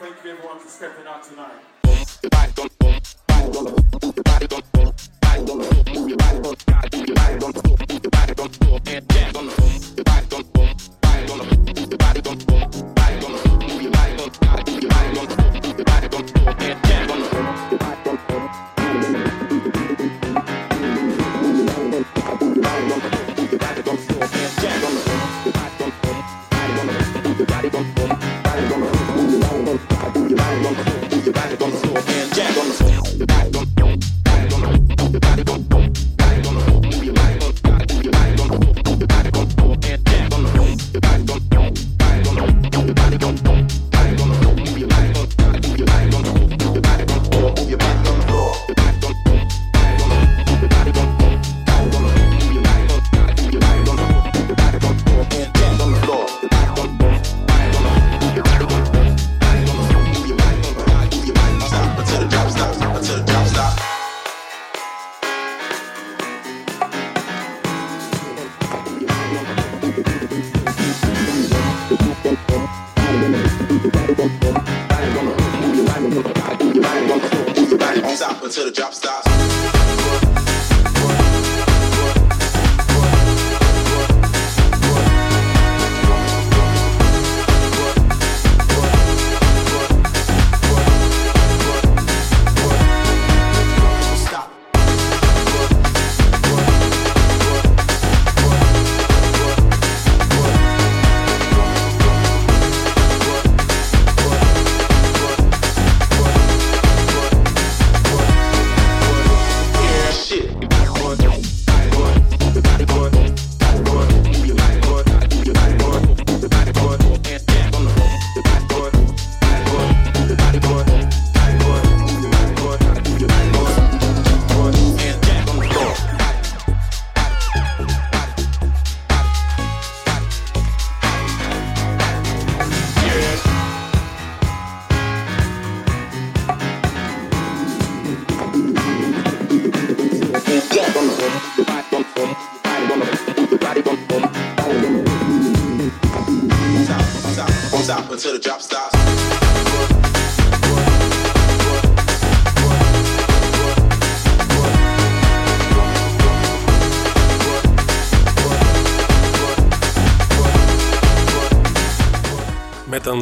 Thank you everyone for stepping out tonight.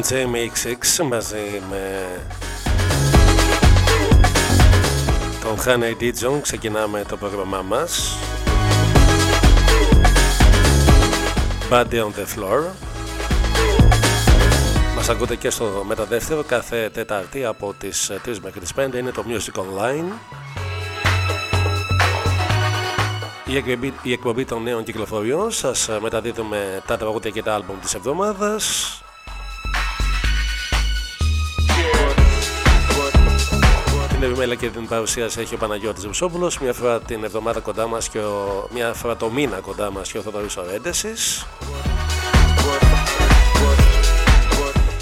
Jamie XX μαζί με τον Honey Dijon ξεκινάμε το πρόγραμμά μας. Body on the Floor. Μας ακούτε και στο μεταδεύτερο κάθε Τετάρτη από τις 3 μέχρι τις 5 είναι το Music Online. Η εκπομπή, η εκπομπή των νέων κυκλοφοριών σας μεταδίδουμε τα τραγούδια και τα άλμπουμ της εβδομάδας Την επιμέλεια και την παρουσίαση έχει ο Παναγιώτης Βουσόπουλος μια φορά την εβδομάδα κοντά μας και ο, μια φορά το μήνα κοντά μας και ο Θοδωρής Ορέντεσης.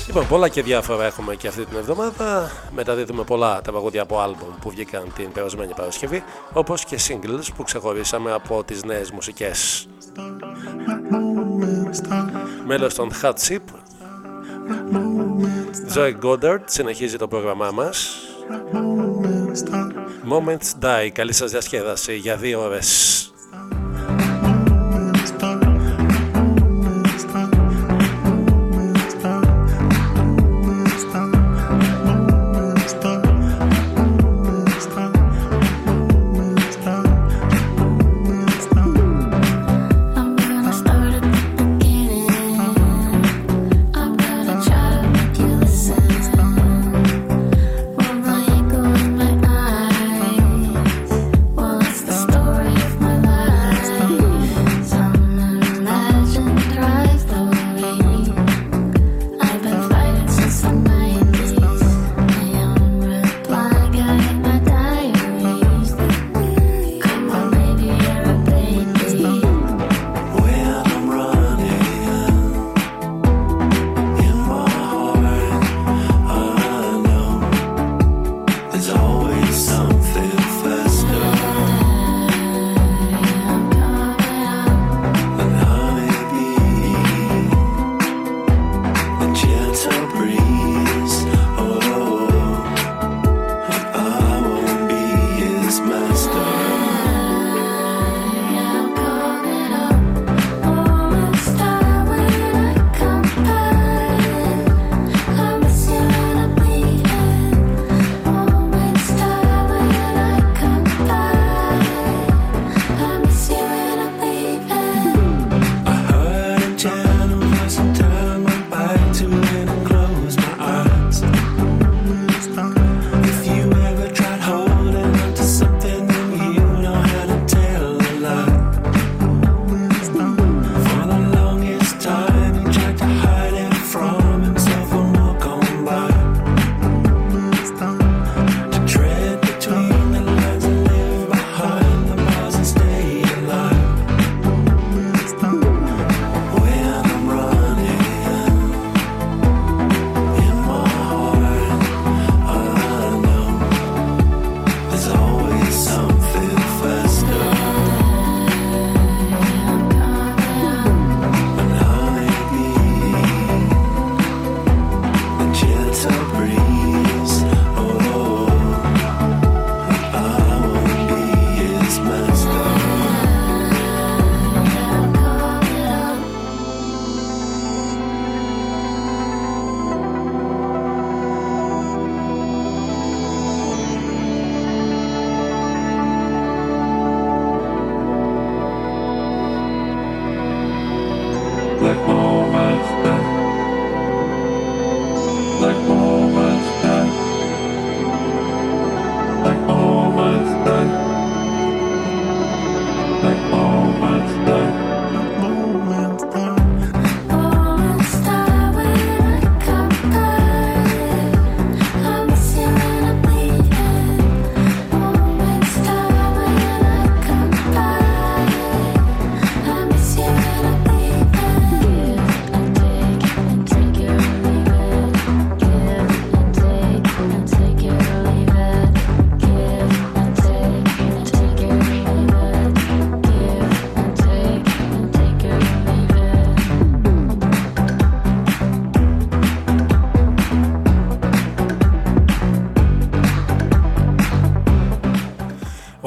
Λοιπόν, πολλά και διάφορα έχουμε και αυτή την εβδομάδα. Μεταδίδουμε πολλά τα παγόδια από άλμπουμ που βγήκαν την περασμένη Παρασκευή, όπως και singles που ξεχωρίσαμε από τις νέες μουσικές. Μέλος των Hot Chip, Joy Goddard συνεχίζει το πρόγραμμά μας. Moments Die. Καλή σας διασκέδαση για δύο ώρες.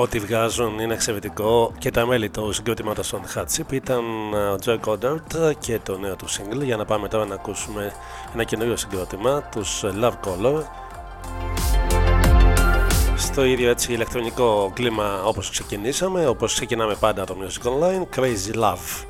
Ό,τι βγάζουν είναι εξαιρετικό. Και τα μέλη του συγκροτήματος των Hatship ήταν ε, ο Joy Goddard και το νέο του single. Για να πάμε τώρα να ακούσουμε ένα καινούριο συγκρότημα τους Love Color. Στο ίδιο έτσι ηλεκτρονικό κλίμα όπως ξεκινήσαμε όπως ξεκινάμε πάντα το Music Online Crazy Love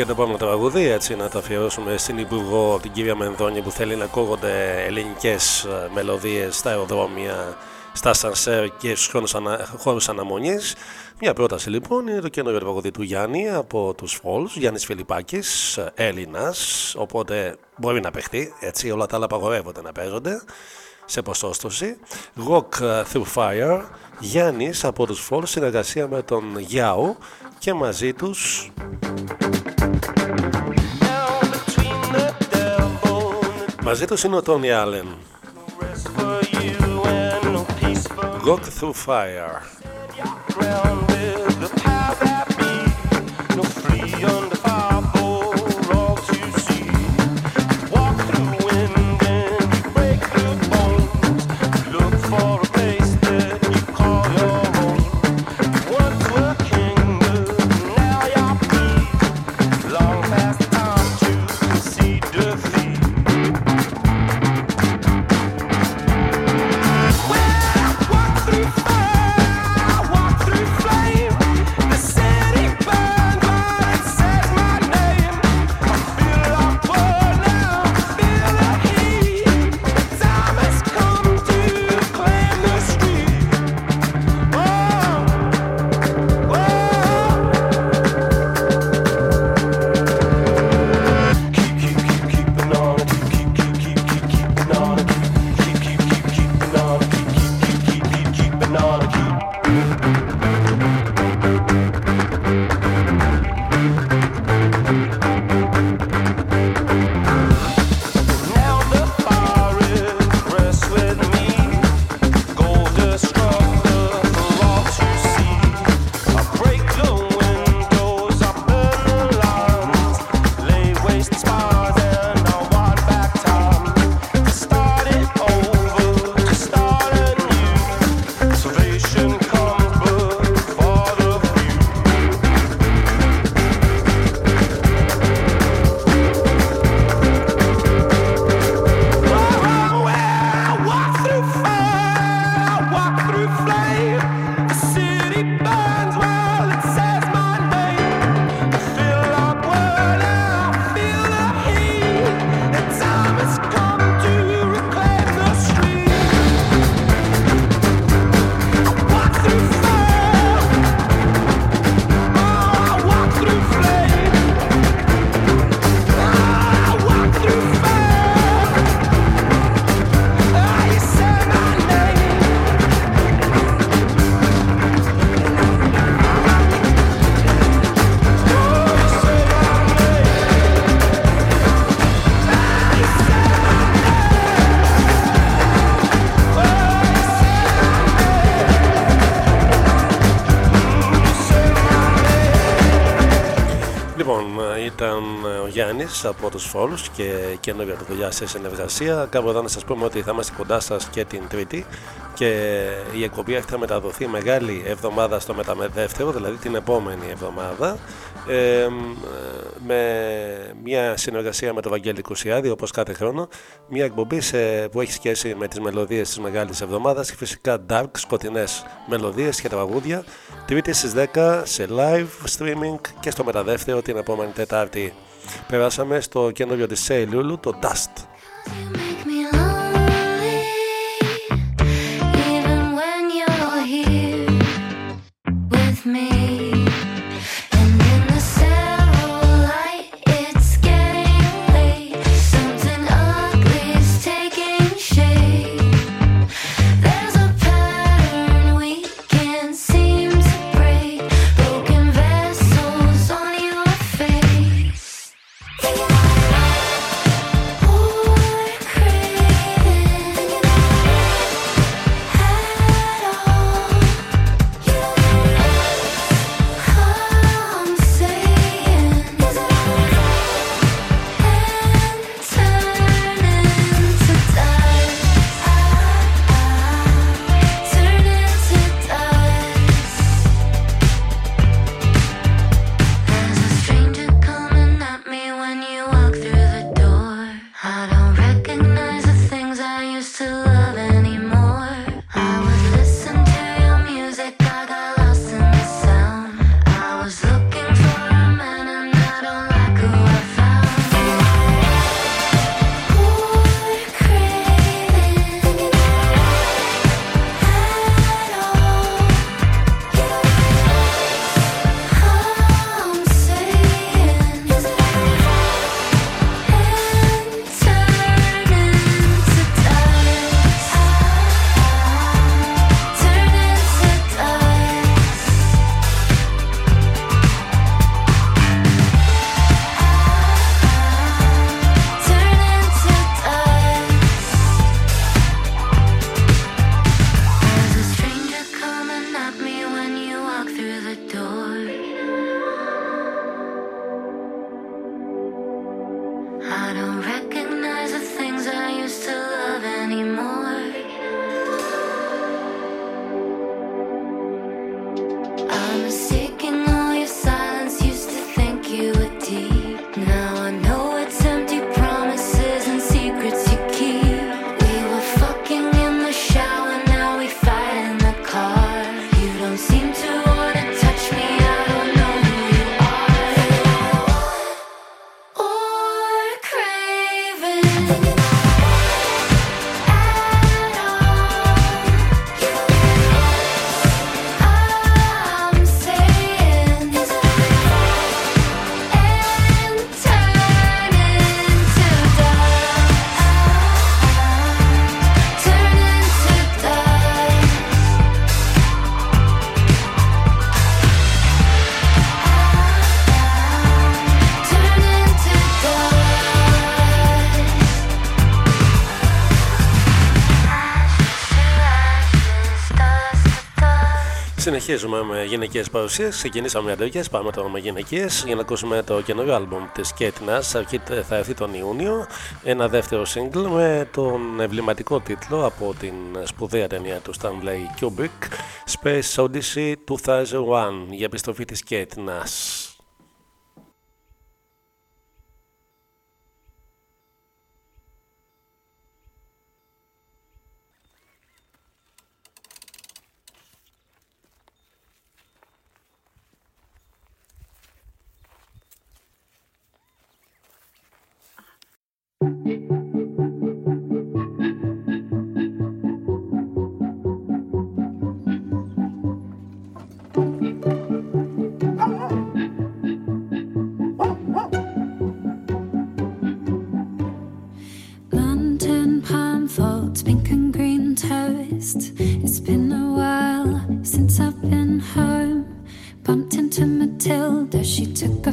και το επόμενο τραγούδι έτσι να το αφιερώσουμε στην Υπουργό την κυρία Μενδώνη που θέλει να ακούγονται ελληνικές ε, μελωδίες στα αεροδρόμια, στα σανσέρ και στους χώρους, ανα, χώρους αναμονής. Μια πρόταση λοιπόν είναι το καινούριο τραγούδι του Γιάννη από τους Φόλους, Γιάννης Φιλιπάκης, Έλληνας, οπότε μπορεί να παιχτεί, έτσι όλα τα άλλα απαγορεύονται να παίζονται σε ποσόστοση. Rock Through Fire, Γιάννης από τους Falls, συνεργασία με τον Γιάου και μαζί τους. Μαζί τους είναι ο Τόνι Άλεν Walk Through Fire Γιάννη από τους Φόρου και καινούργια του δουλειά σε συνεργασία. Κάπου εδώ να σας πούμε ότι θα είμαστε κοντά σας και την Τρίτη και η εκπομπή αυτή θα μεταδοθεί μεγάλη εβδομάδα στο μεταμεδεύτερο, δηλαδή την επόμενη εβδομάδα ε, με μια συνεργασία με το Βαγγέλη Κουσιάδη όπως κάθε χρόνο. Μια εκπομπή σε, που έχει σχέση με τις μελωδίες της Μεγάλης Εβδομάδας και φυσικά dark, σκοτεινές μελωδίες και τραγούδια. Τρίτη στις 10 σε live streaming και στο μεταδεύτερο την επόμενη Τετάρτη περάσαμε στο καινούριο της Say Lulu, το Dust Συνεχίζουμε με γυναικείες παρουσίες. Ξεκινήσαμε με αντρικές, πάμε τώρα με γυναικείες για να ακούσουμε το καινούριο άλμπουμ της Kate Nash. Θα έρθει τον Ιούνιο. Ένα δεύτερο single με τον εμβληματικό τίτλο από την σπουδαία ταινία του Stanley Kubrick Space Odyssey 2001 για επιστροφή της Kate Nash. It's been a while since I've been home. Bumped into Matilda, she took a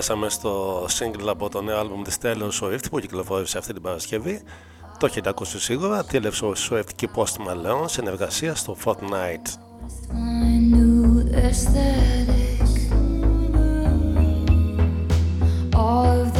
περάσαμε στο single από το νέο άλμπουμ της Taylor Swift που κυκλοφόρησε αυτή την Παρασκευή. Το έχετε ακούσει σίγουρα, Taylor Swift και Post Malone συνεργασία στο Fortnite. All of the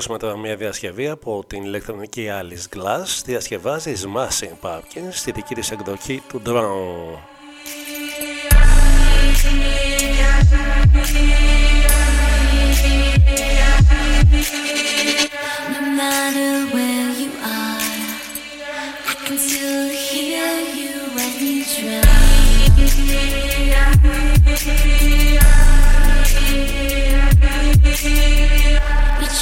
ακούσουμε τώρα μια διασκευή από την ηλεκτρονική Alice Glass. Διασκευάζει Smashing Pumpkins στη δική της εκδοχή του Drown.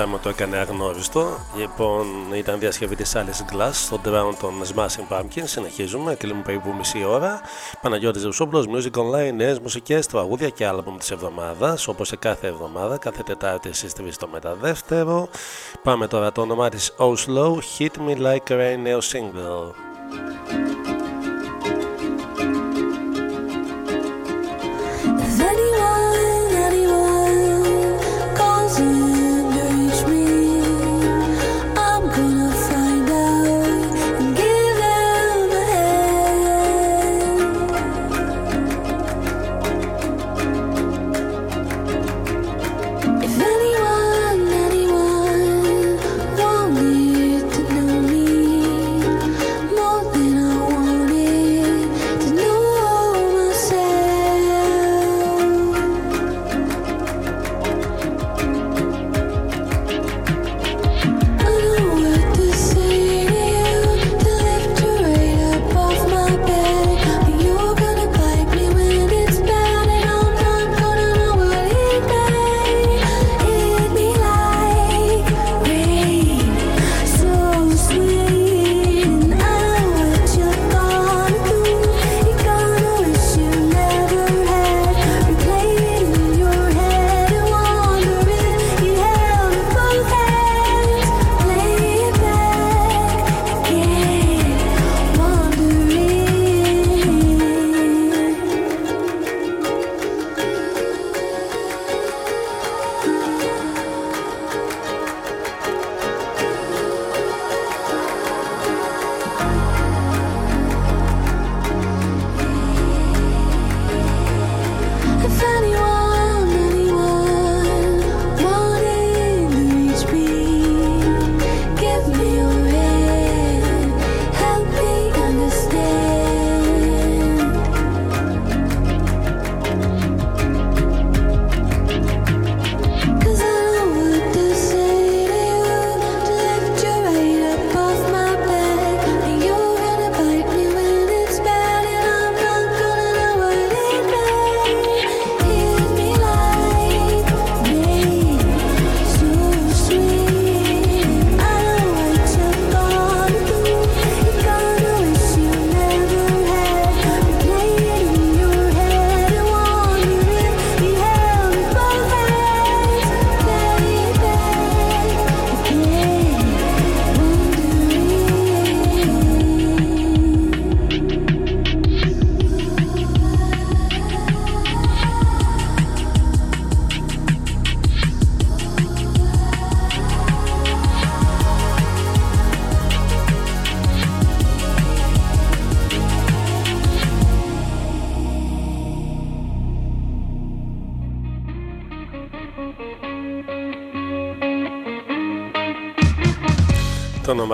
το συζητάμε, το έκανε αγνώριστο. Λοιπόν, ήταν διασκευή της Alice Glass στο Drown των Smashing Pumpkins. Συνεχίζουμε, κλείνουμε περίπου μισή ώρα. Παναγιώτης Ρουσόπουλος, Music Online, νέες μουσικές, τραγούδια και άλμπομ της εβδομάδας. Όπως σε κάθε εβδομάδα, κάθε Τετάρτη στι 3 το μεταδεύτερο. Πάμε τώρα το όνομά της Oslo, Hit Me Like Rain, νέο single.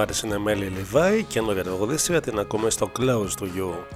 Το όνομά της είναι Μέλη Λιβάη και ενώ για τραγουδίστρια την ακούμε στο Close to You.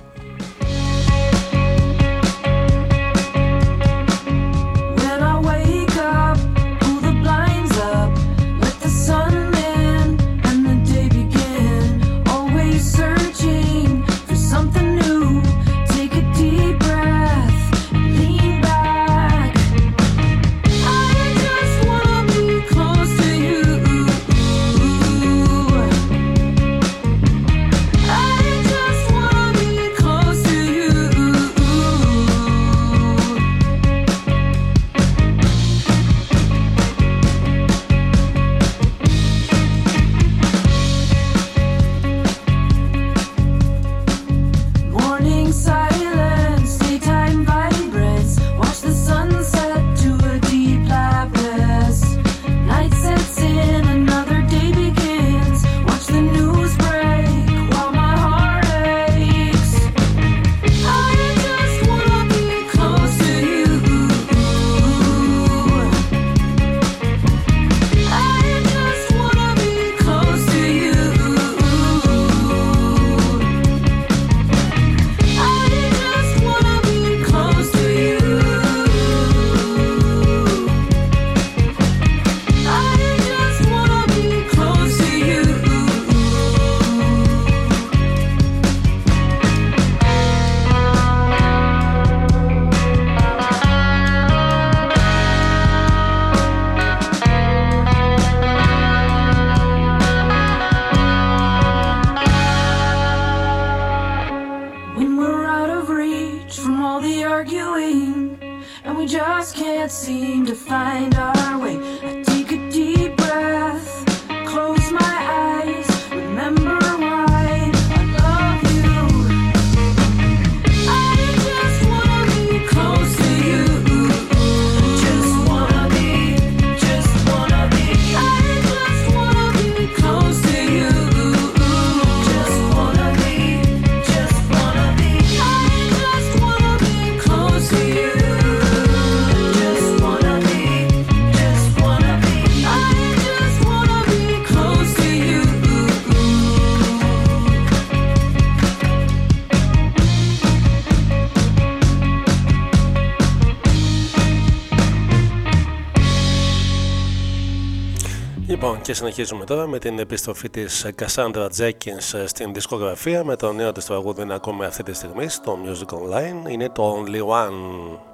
Και συνεχίζουμε τώρα με την επιστροφή της Cassandra Jenkins στην δισκογραφία με το νέο της τραγούδι να ακούμε αυτή τη στιγμή στο Music Online είναι το Only One.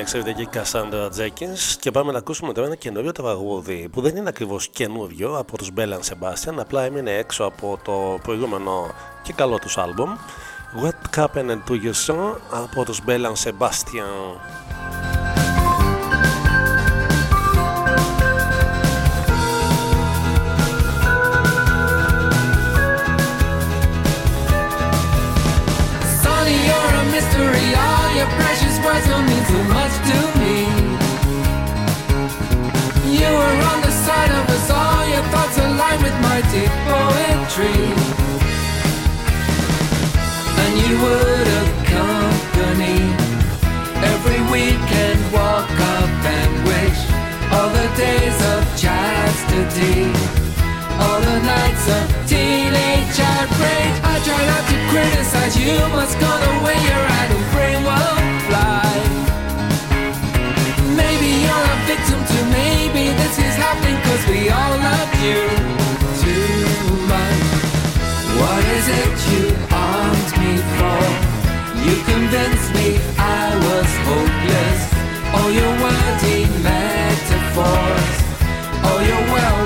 Η εξαιρετική Cassandra Jenkins. Και πάμε να ακούσουμε τώρα ένα καινούριο τραγούδι που δεν είναι ακριβώς καινούριο από τους Bell Sebastian απλά έμεινε έξω από το προηγούμενο και καλό τους άλμπουμ. What Happened to You Song από τους Bell Sebastian words will mean so much to me. You were on the side of us all, your thoughts aligned with my deep poetry. And you would accompany every weekend walk up and wish all the days of chastity, all the nights of teenage heartbreak. I try not to criticize you, must go gone away your idle brain. Well, you're a victim to maybe this is happening Cause we all love you too much. what is it you armed me for? You convinced me I was hopeless. All your wordy metaphors, all your well-worn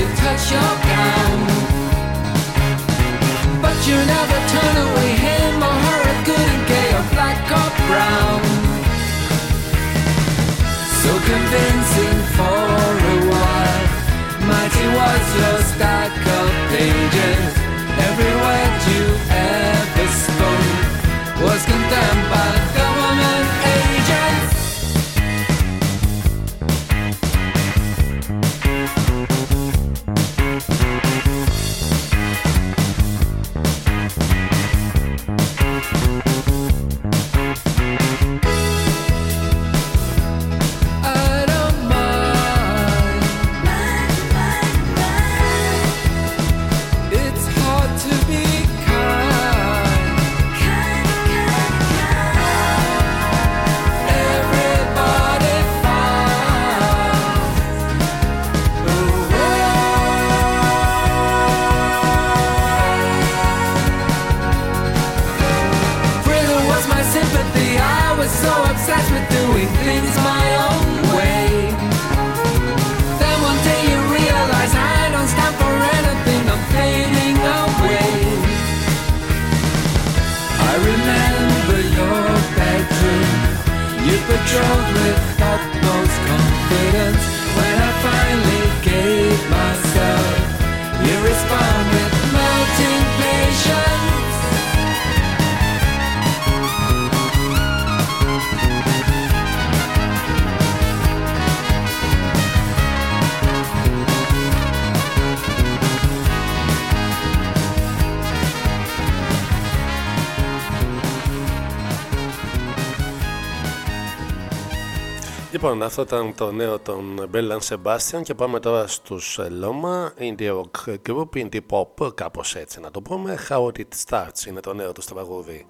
to touch your gown. But you never turn away him or her, a good and gay or black or brown. So convincing for a while. Mighty was your stack of pages. Every word you Λοιπόν, αυτό ήταν το νέο των Bell Sebastian και πάμε τώρα στους Loma, Indie Rock Group, Indie Pop, κάπως έτσι να το πούμε. How It Starts είναι το νέο τους τραγούδι.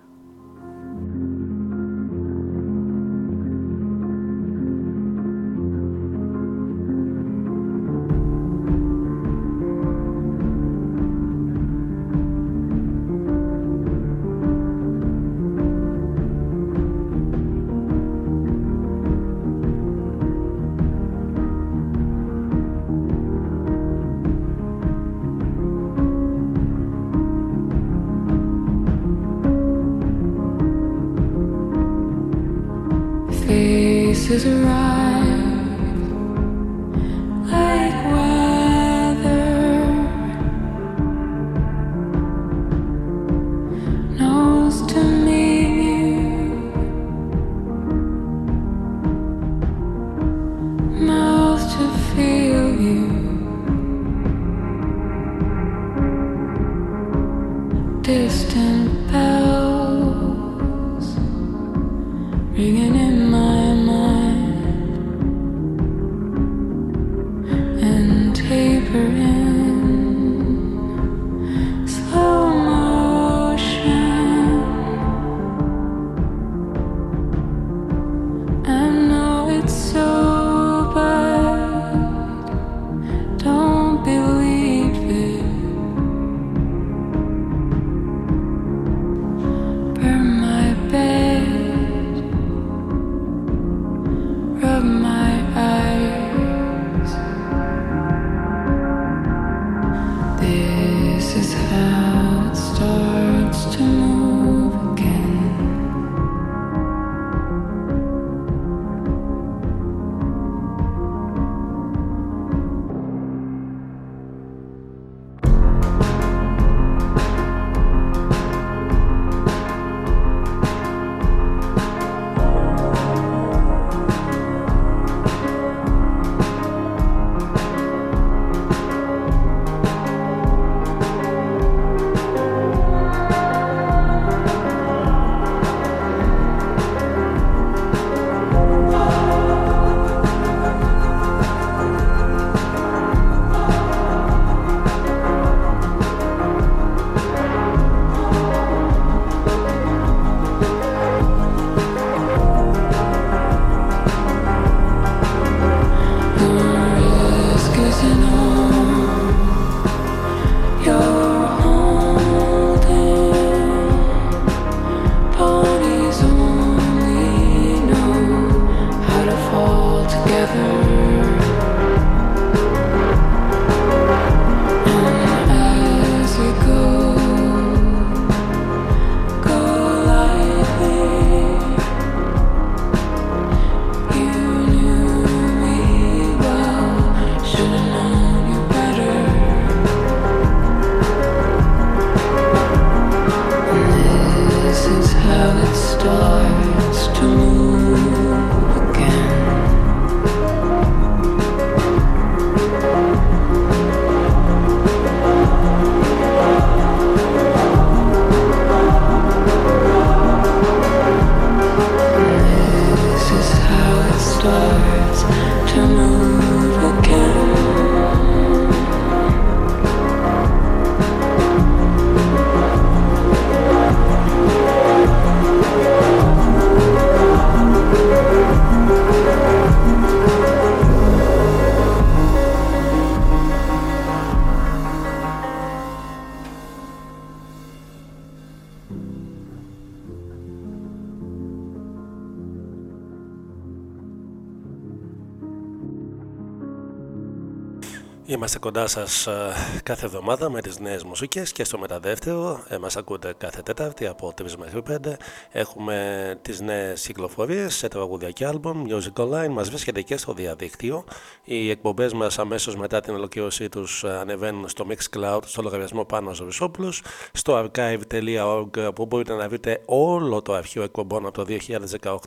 Είμαστε κοντά σας ε, κάθε εβδομάδα με τις νέες μουσικές και στο μεταδεύτερο. Ε, Μας ακούτε κάθε Τετάρτη από 3 μέχρι 5. Έχουμε τις νέες κυκλοφορίες σε τραγουδία και άλμπομ, Music Online. Μας βρίσκεται και στο διαδίκτυο. Οι εκπομπές μας αμέσως μετά την ολοκλήρωσή τους ε, ανεβαίνουν στο Mixcloud, στο λογαριασμό πάνω Ζωρισόπουλου, στο archive.org που μπορείτε να βρείτε όλο το αρχείο εκπομπών από το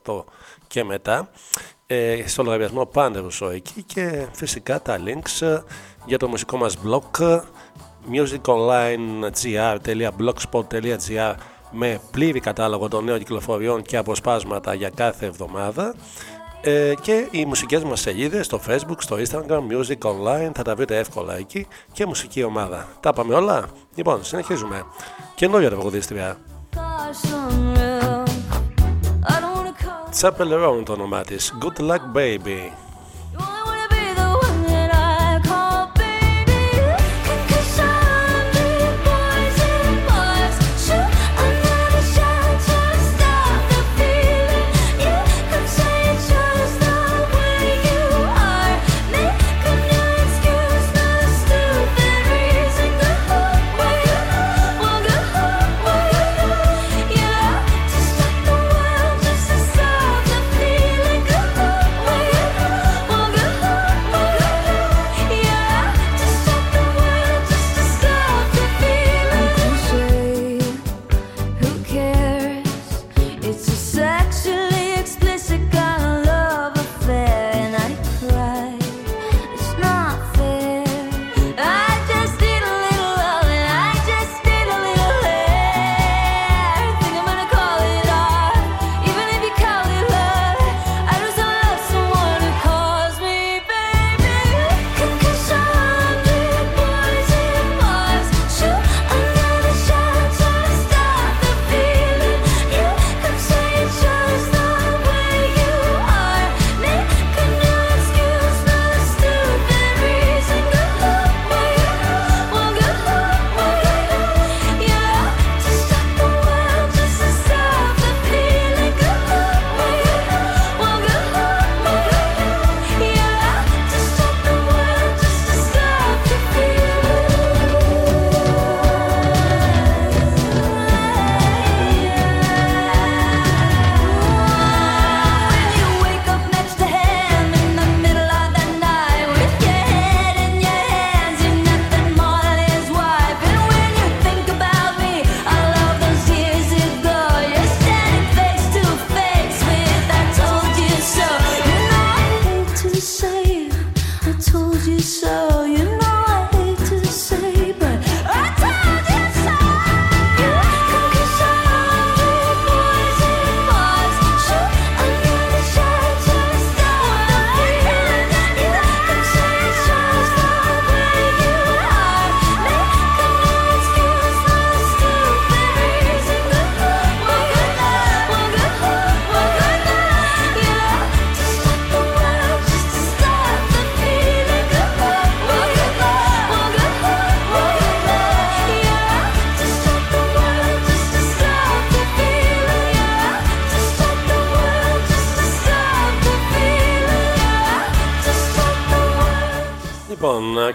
2018 και μετά ε, στο λογαριασμό Πάντερουσο εκεί και φυσικά τα links για το μουσικό μας blog musiconline.gr.blogspot.gr με πλήρη κατάλογο των νέων κυκλοφοριών και αποσπάσματα για κάθε εβδομάδα ε, και οι μουσικές μας σελίδες στο facebook, στο instagram, music online θα τα βρείτε εύκολα εκεί και μουσική ομάδα. Τα πάμε όλα; Λοιπόν, συνεχίζουμε. Καινούργια τραγουδίστρια. Chapel Round το όνομά της. Good luck baby.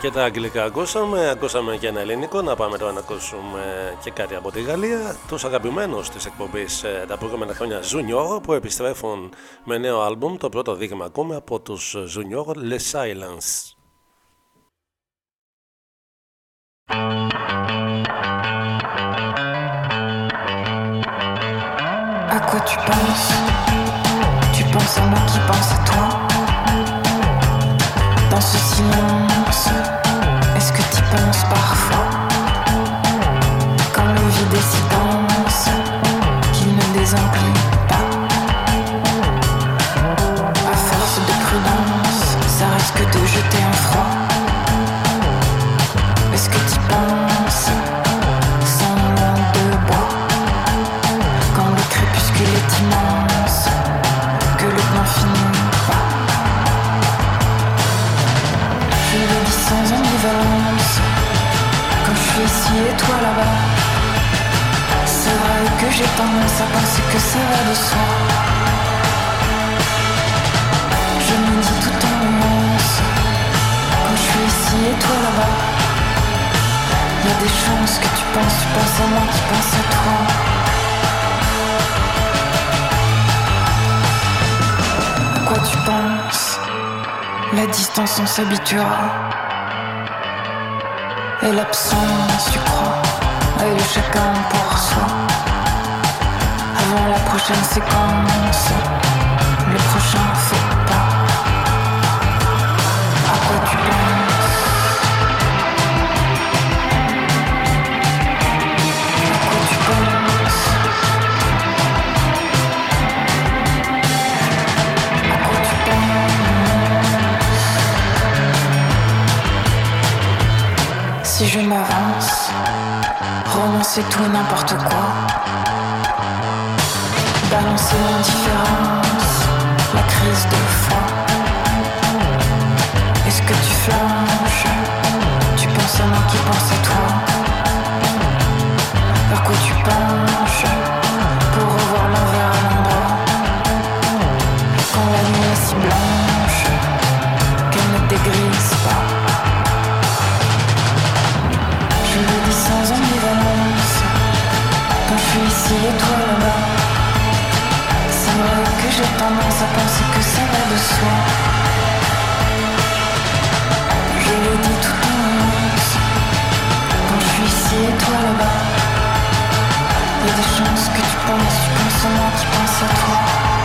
Και τα αγγλικά ακούσαμε, ακούσαμε και ένα ελληνικό. Να πάμε τώρα να ακούσουμε και κάτι από τη Γαλλία. Τους αγαπημένους της εκπομπής ε, τα προηγούμενα χρόνια Junior που επιστρέφουν με νέο άλμπουμ. Το πρώτο δείγμα ακούμε από τους Junior Le Silence. À quoi tu penses; Tu penses à moi qui pense à toi; Dans ce silence pense parfois. J'ai tendance à penser que ça va de soi. Je me dis tout en nuance Quand je suis ici et toi là-bas Y a des chances que tu penses, tu penses à moi, qui pense à toi. Quoi tu penses? La distance on s'habituera. Et l'absence, tu crois, et le chacun pour soi. Avant la prochaine séquence, le prochain faux pas. À quoi tu penses? À quoi tu penses? À quoi tu penses? Si je m'avance, renoncer tout et n'importe quoi. Balancer l'indifférence, la crise de foi. Est-ce que tu flanches? Tu penses à moi qui pense à toi j'ai tendance à penser que ça va de soi. Je le dis tout en nuance Quand je suis ici et toi là-bas Y a des chances que tu penses, tu penses à moi qui pense à toi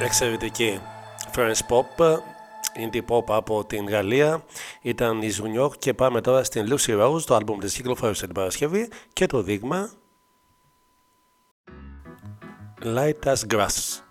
Εξαιρετική French Pop, Indie Pop από την Γαλλία. Ήταν η Junior και πάμε τώρα στην Lucy Rose, το άλμπουμ της κυκλοφόρησε την Παρασκευή και το δείγμα Light as Grass.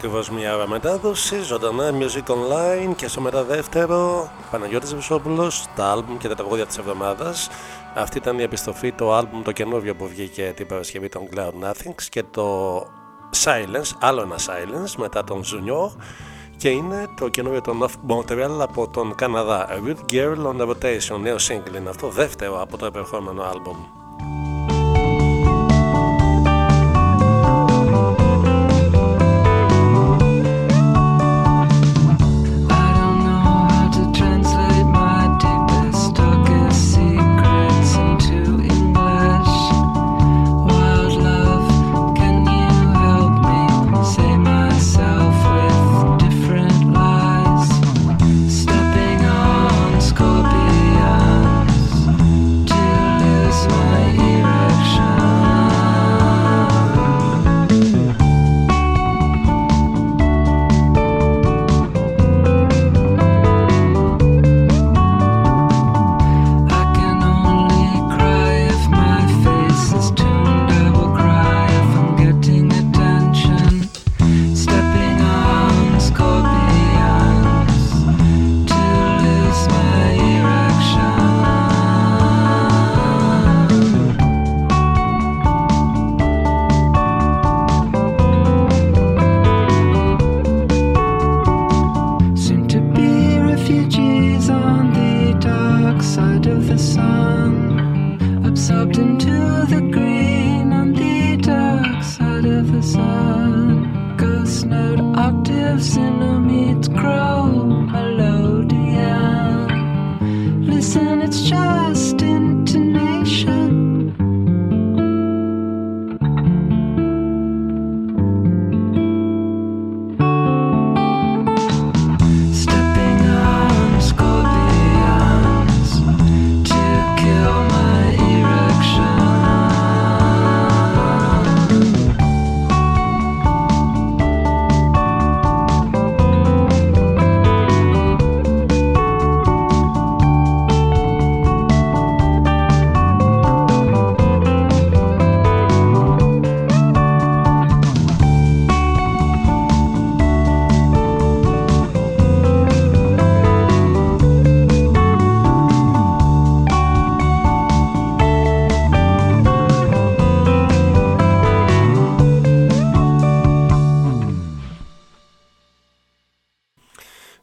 ακριβώς μία ώρα μετάδοση, ζωντανά Music Online και στο μεταδεύτερο Παναγιώτης Βυσόπουλος, τα άλμπουμ και τα τραγούδια της εβδομάδας. Αυτή ήταν η επιστροφή, το άλμπουμ το καινούριο που βγήκε την Παρασκευή των Cloud Nothings και το Silence, άλλο ένα Silence μετά τον Ζουνιό και είναι το καινούριο των North Montreal από τον Καναδά. A Good Girl on the Rotation, νέο σύγκλιν αυτό, δεύτερο από το επερχόμενο άλμπουμ.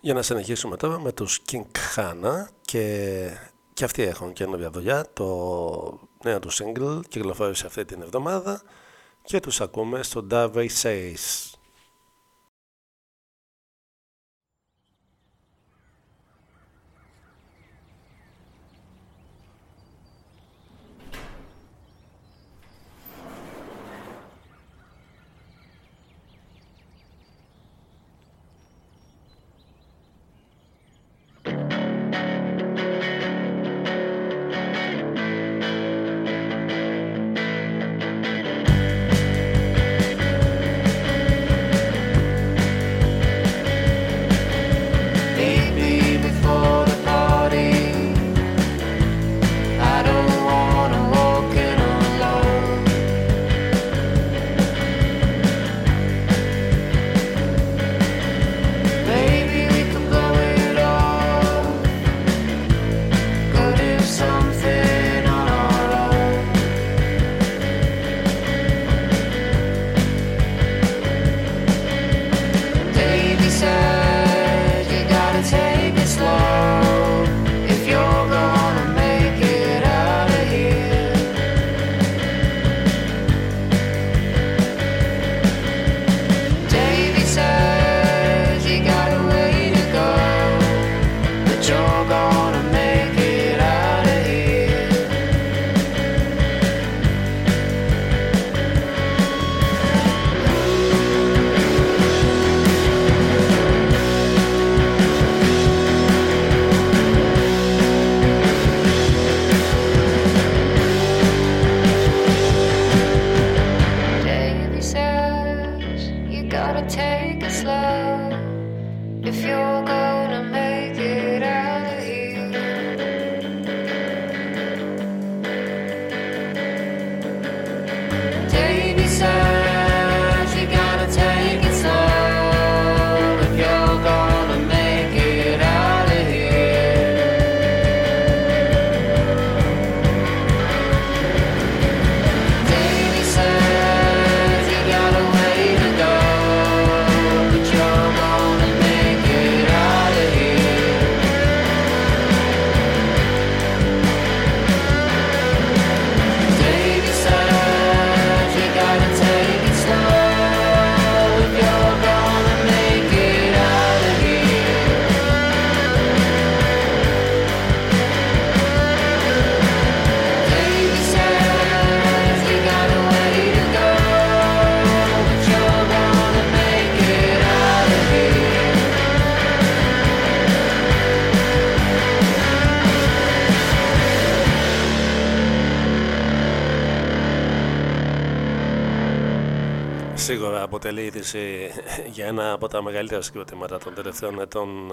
Για να συνεχίσουμε τώρα με τους King Hana και, και αυτοί έχουν καινούργια δουλειά. Το νέο του single κυκλοφόρησε αυτή την εβδομάδα και τους ακούμε στο Dave Says. Αποτελεί είδηση για ένα από τα μεγαλύτερα συγκροτήματα των τελευταίων ετών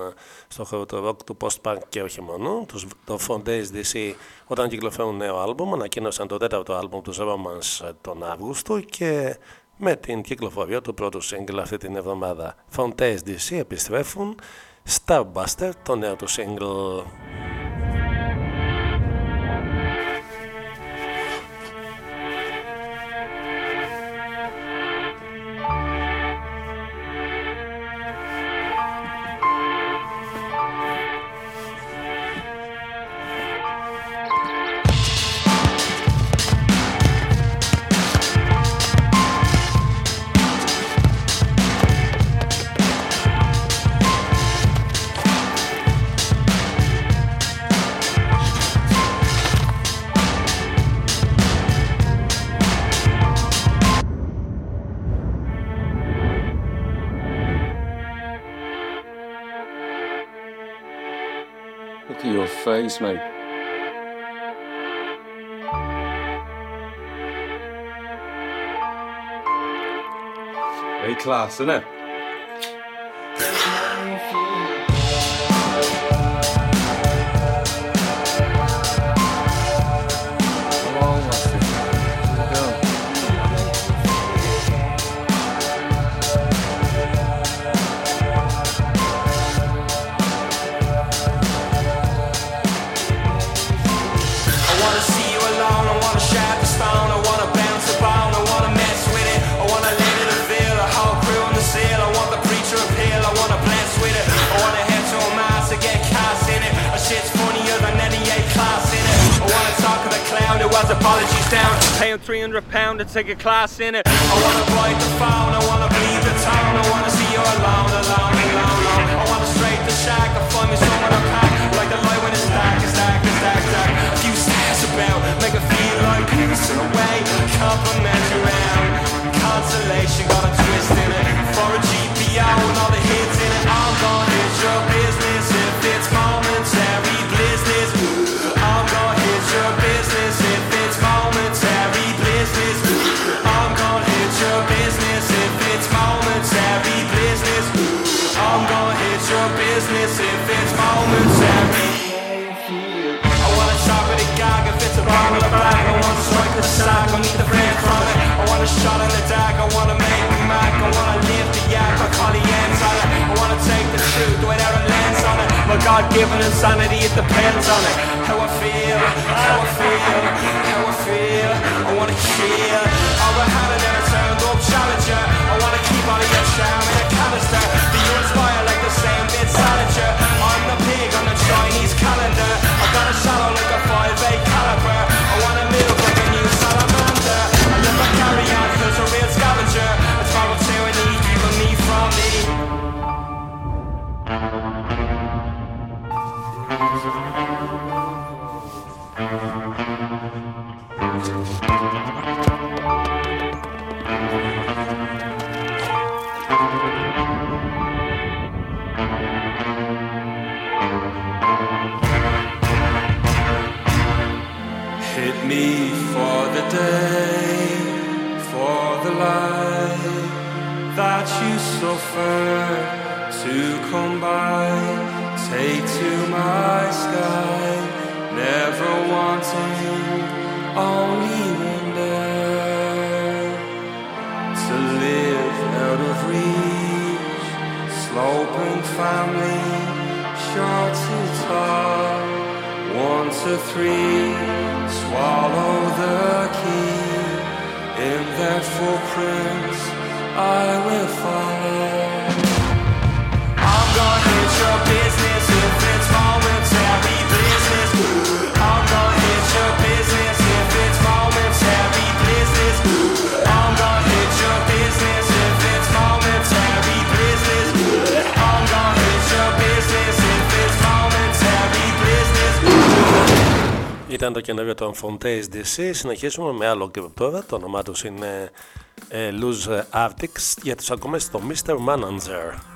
στο χώρο του rock, του post-punk και όχι μόνο. Τους, το Fondays DC όταν κυκλοφορούν νέο άλμπουμ ανακοίνωσαν το τέταρτο άλμπουμ τους Romance τον Αύγουστο και με την κυκλοφορία του πρώτου single αυτή την εβδομάδα. Fondays DC επιστρέφουν Starbuster, το νέο του single. this way. Class, isn't it? 300 pound to take a class in it. I wanna write the phone, I wanna bleed the town, I wanna see you alone, alone, alone, alone. I wanna straight the shack, I find me someone to pack. Like the light when it's dark, it's dark, it's dark, dark. A few stairs about, make it feel like peace in a way. Compliment around. Consolation, got a twist in it. For a GPO it depends I want to to dip the gagga Polly and try I want to take the shoot without a lance on it. For God given insanity. The pants on it. How I feel, how I feel, how I feel. I wanna kill. All I had and then I turned up challenger. I wanna keep all your charm in a canister. Shallow like a 5 8 caliber. I wanna like a new salamander. I never carry on, a real scavenger. It's me from me. Day, for the life that you suffer to come by. Take to my sky, never wanting, only wonder to live out of reach. Sloping family, short to tall. One to three, swallow the key. In their footprints, I will follow. I'm gonna hit your business if it's Ήταν το καινούριο των Fontaines DC. Συνεχίζουμε με άλλο group τώρα. Το όνομά τους είναι ε, Lose Arctics για τους ακούμε στο Mr. Manager.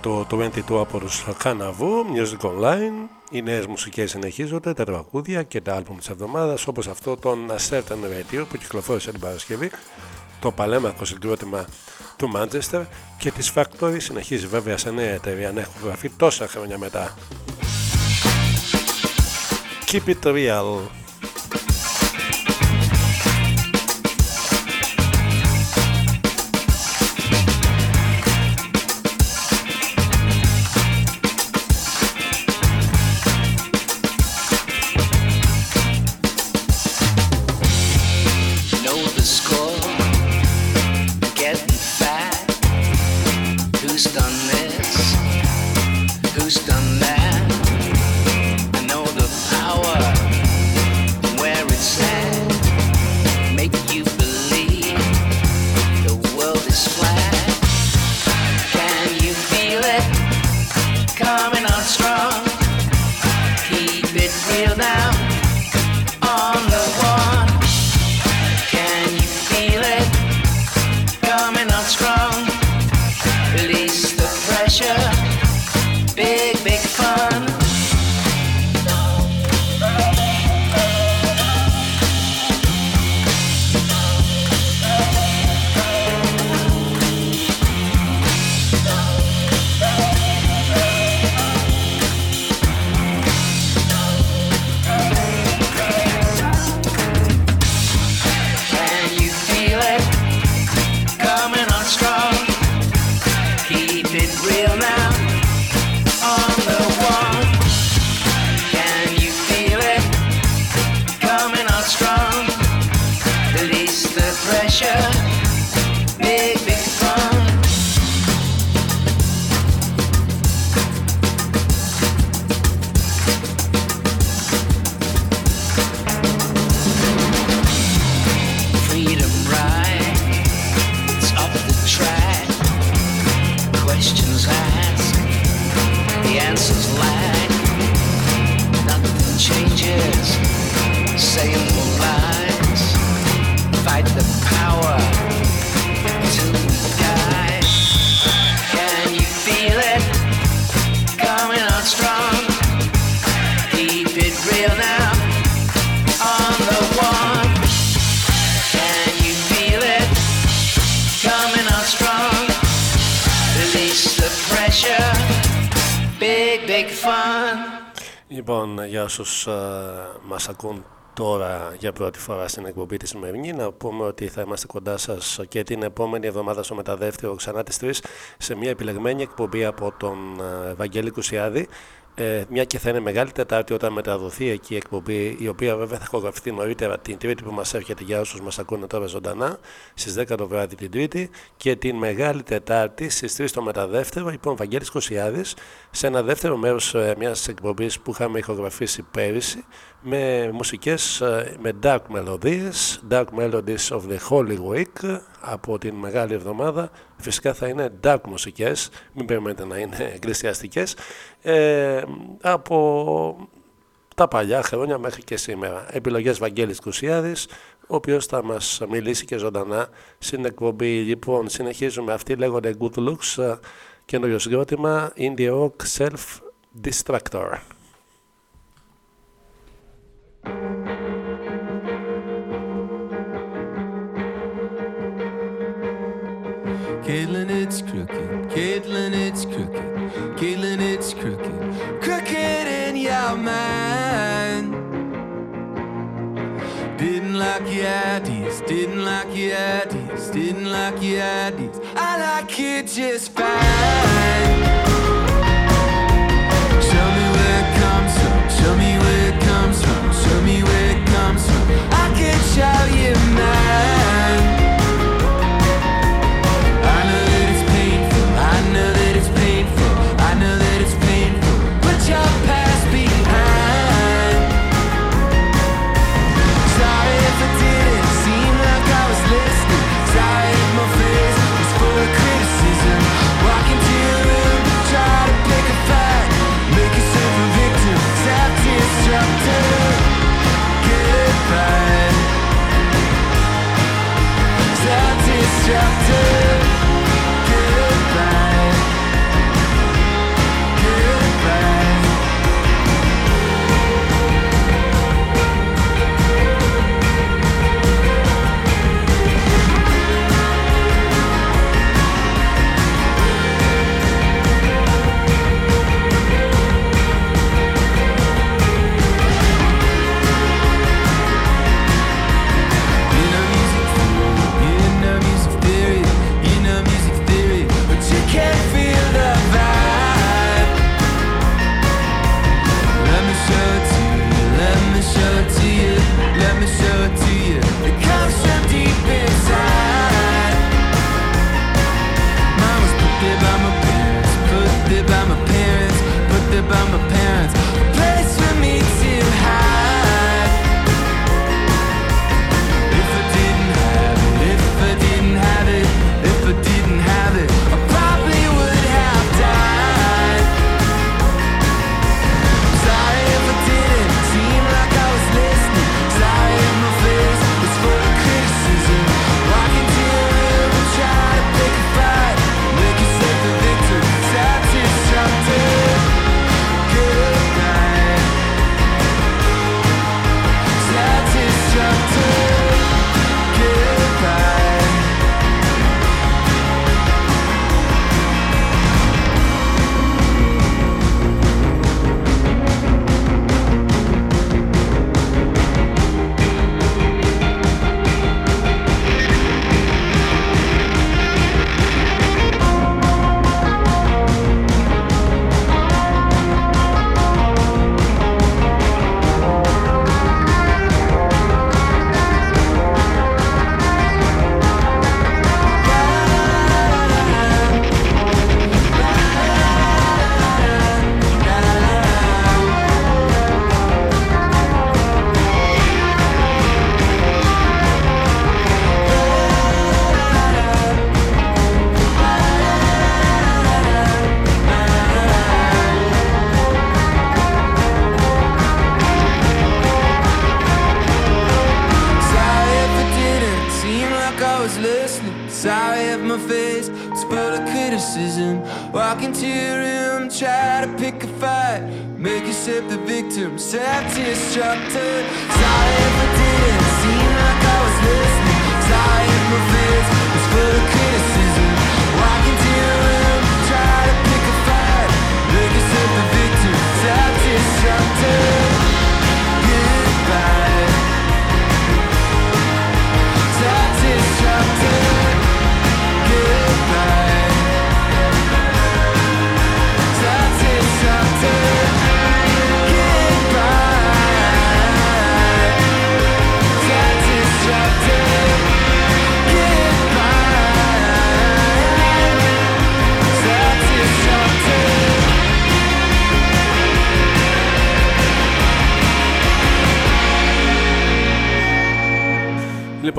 το 22 από τους Καναβού, Music Online. Οι νέες μουσικές συνεχίζονται, τα τραγούδια και τα άλμπουμ της εβδομάδας όπως αυτό τον A Certain Radio που κυκλοφόρησε την Παρασκευή, το παλέμαχο συγκρότημα του Μάντζεστερ και της Factory συνεχίζει βέβαια σε νέα εταιρεία αν έχουν γραφεί τόσα χρόνια μετά. Keep it real. Λοιπόν, για όσου μας ακούν τώρα για πρώτη φορά στην εκπομπή της σημερινή, να πούμε ότι θα είμαστε κοντά σας και την επόμενη εβδομάδα στο μεταδεύτερο ξανά τις 3 σε μια επιλεγμένη εκπομπή από τον ε, Βαγγέλη Κουσιάδη. Ε, μια και θα είναι μεγάλη Τετάρτη όταν μεταδοθεί εκεί η εκπομπή, η οποία βέβαια θα ηχογραφηθεί νωρίτερα την Τρίτη που μας έρχεται για όσους μας ακούνε τώρα ζωντανά, στις 10 το βράδυ την Τρίτη, και την μεγάλη Τετάρτη στις 3 το μεταδεύτερο. Λοιπόν, Βαγγέλης Κωσιάδης, σε ένα δεύτερο μέρος ε, μιας εκπομπής που είχαμε ηχογραφήσει πέρυσι, με μουσικές ε, με dark melodies, dark melodies of the Holy Week από την Μεγάλη Εβδομάδα. Φυσικά θα είναι dark μουσικές, μην περιμένετε να είναι εκκλησιαστικές, ε, από τα παλιά χρόνια μέχρι και σήμερα. Επιλογές Βαγγέλης Κουσιάδης, ο οποίος θα μας μιλήσει και ζωντανά στην εκπομπή. Λοιπόν, συνεχίζουμε. Αυτοί λέγονται Good Looks, καινούριο συγκρότημα, Indie Rock Self Distractor. Caitlin, it's crooked. Caitlin, it's crooked. Caitlin, it's crooked. Crooked in your mind. Didn't like your ideas. Didn't like your ideas. Didn't like your ideas. I like it just fine. Show me where it comes from. Show me where it comes from. Show me where it comes from. I can show you up to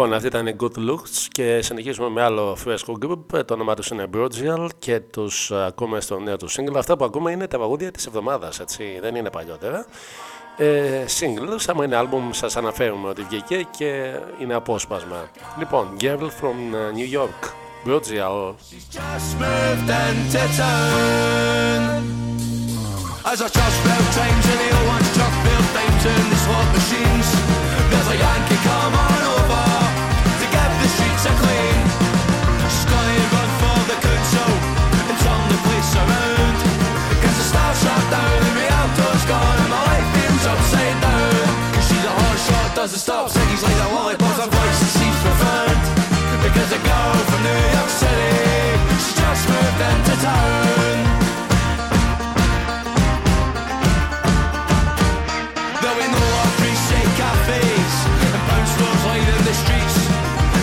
Λοιπόν, αυτή ήταν η Good Looks και συνεχίζουμε με άλλο φρέσκο group. Το όνομα τους είναι Brogial και τους ακούμε στο νέο τους single. Αυτά που ακούμε είναι τα παγούδια της εβδομάδας, έτσι, δεν είναι παλιότερα. Ε, singles, άμα είναι album, σας αναφέρουμε ότι βγήκε και είναι απόσπασμα. Λοιπόν, Girl from uh, New York, Brogial. just moved into town. As I just built trains and the old ones just built names in the swap machines. There's a Yankee come on doesn't stop, like the lollipops, her voice seems profound. Because a girl from New York City, she just moved into town. There'll be no appreciate cafes and bounce stores lining the streets.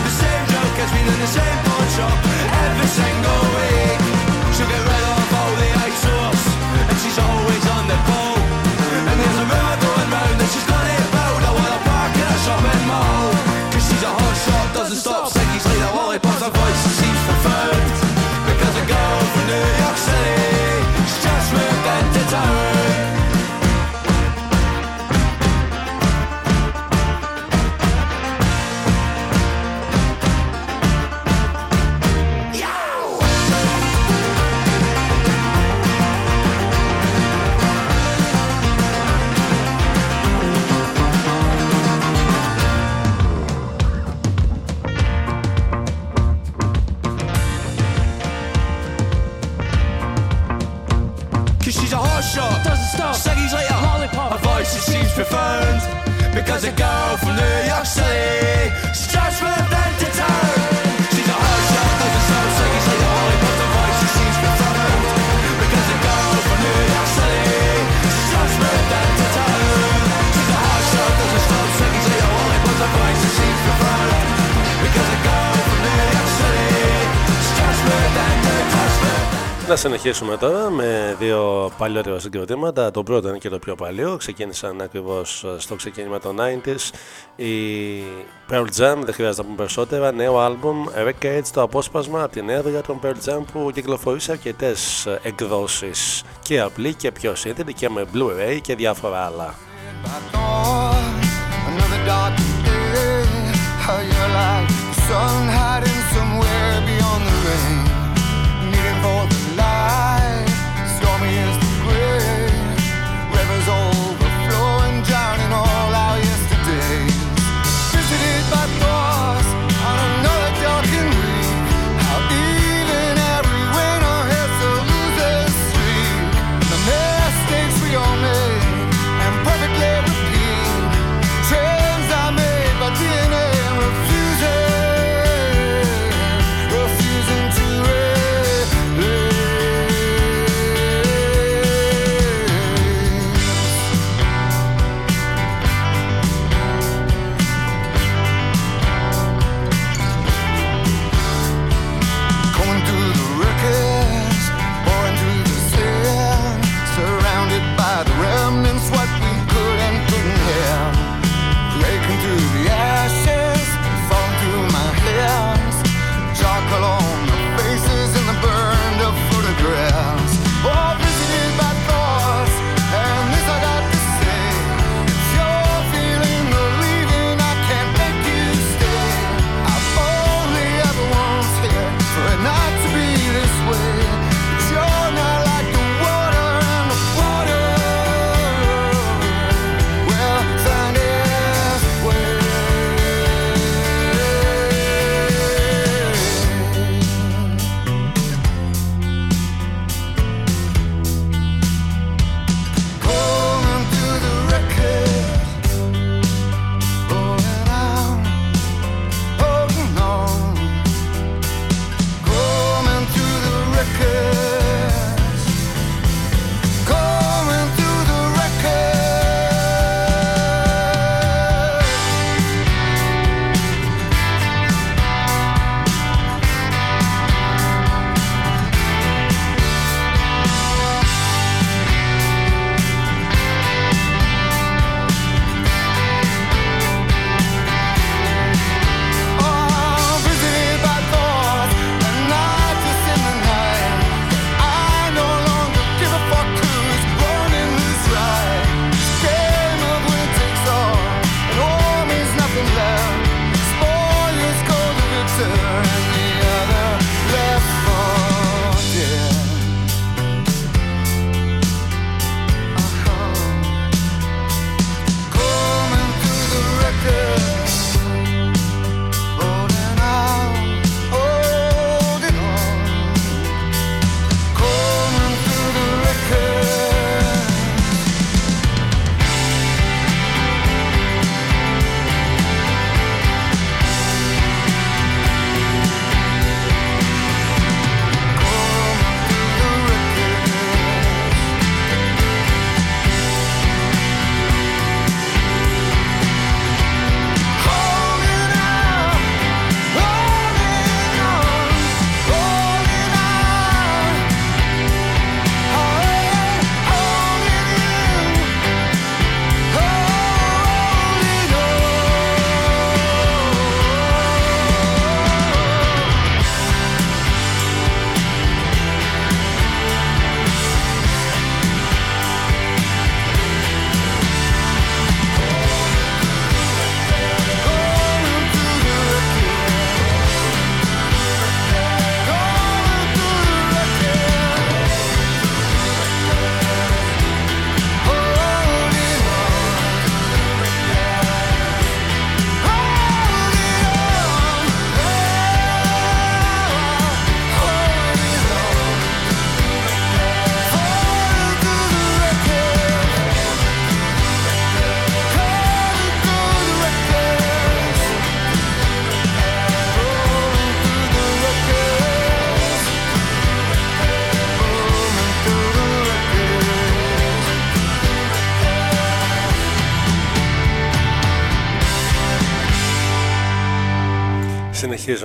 The same joke has been in the same pawn shop every single shot, doesn't stop. Like a lollipop. Her voice it seems profound. Because a girl from New York City, she just moved Να συνεχίσουμε τώρα με δύο παλιότερα συγκροτήματα. Το πρώτο είναι και το πιο παλιό. Ξεκίνησαν ακριβώς στο ξεκίνημα των 90s. Η Pearl Jam, δεν χρειάζεται να πούμε περισσότερα. Νέο album Records, το απόσπασμα από τη νέα δουλειά των Pearl Jam που κυκλοφορεί σε αρκετέ εκδόσεις. Και απλή και πιο σύνθετη και με Blu-ray και διάφορα άλλα. Another dark day, how you're like the sun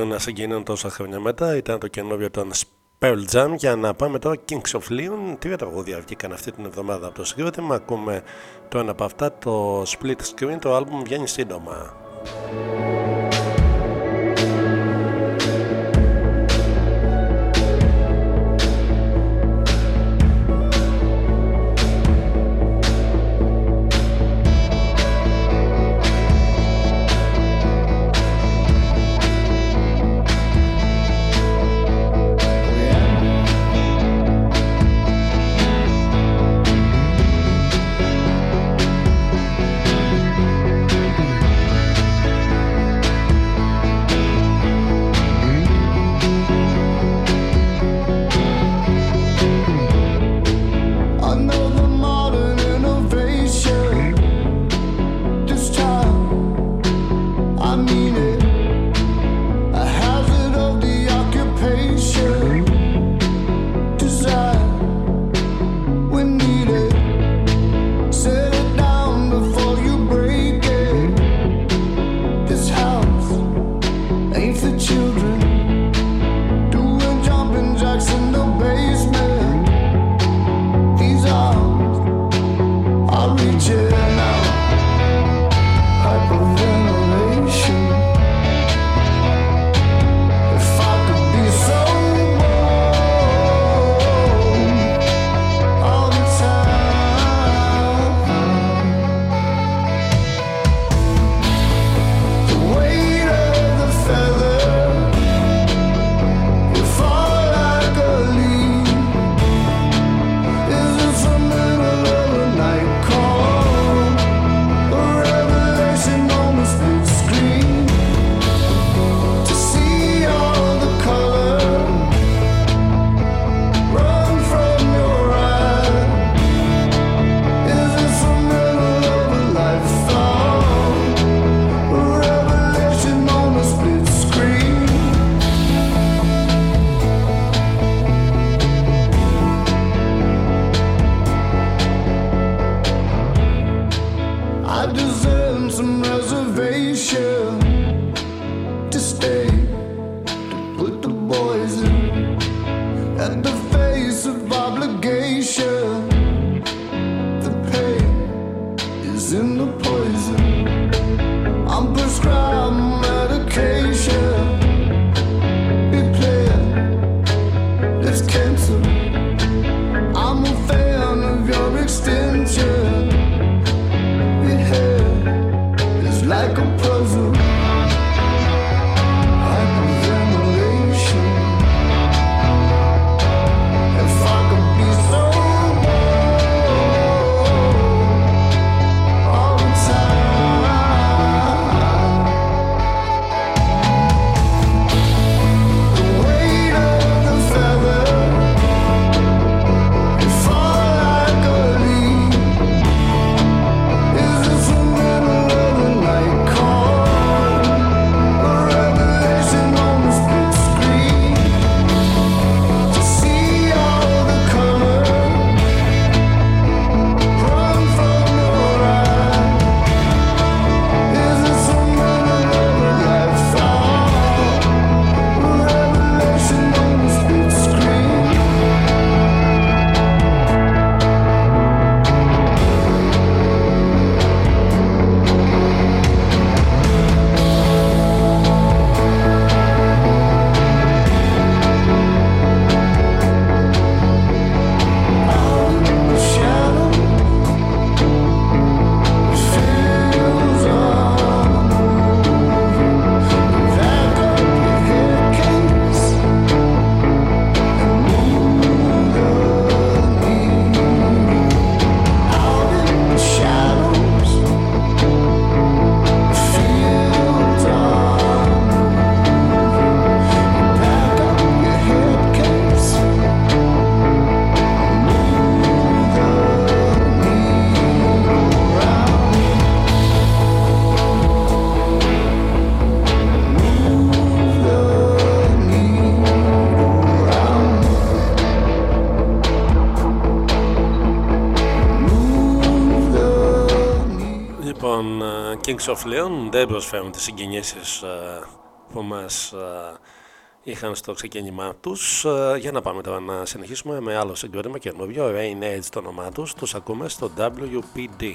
συνεχίζουν να συγκινούν τόσα χρόνια μετά. Ήταν το καινούριο των Pearl Jam για να πάμε τώρα Kings of Leon. Τρία τραγούδια βγήκαν αυτή την εβδομάδα από το συγκρότημα. Ακούμε το ένα από αυτά, το Split Screen. Το album βγαίνει σύντομα. in the poison. I'm prescribed. Kings of Leon δεν προσφέρουν τις συγκινήσεις ε, που μας ε, είχαν στο ξεκίνημά τους. Ε, Για να πάμε τώρα να συνεχίσουμε με άλλο συγκρότημα καινούριο, Rain Age το όνομά τους, τους ακούμε στο WPD.